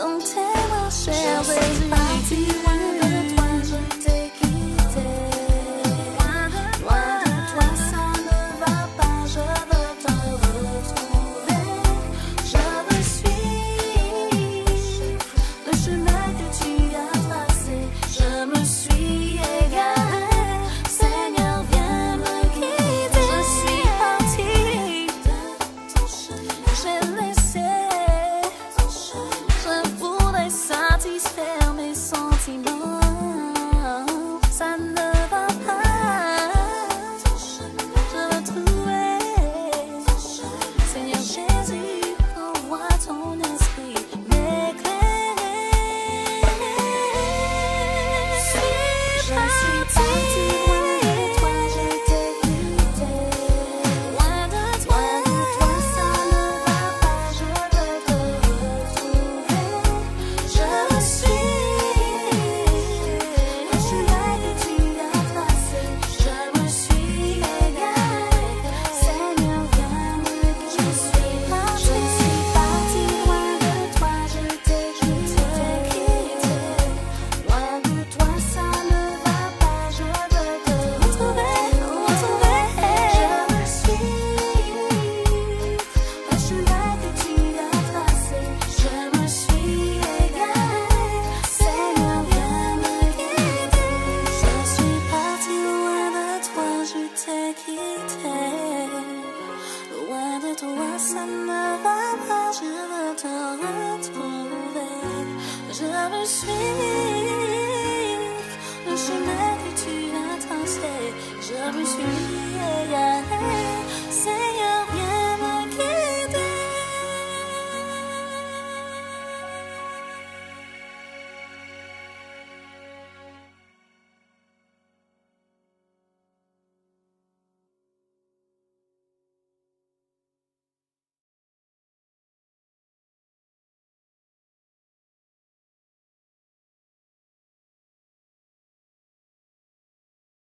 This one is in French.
don't tell myself je t'ai quitté. Loin de toi, ça ne va pas, je veux te retrouver. Je me suis le chemin que tu as tracé. Je me suis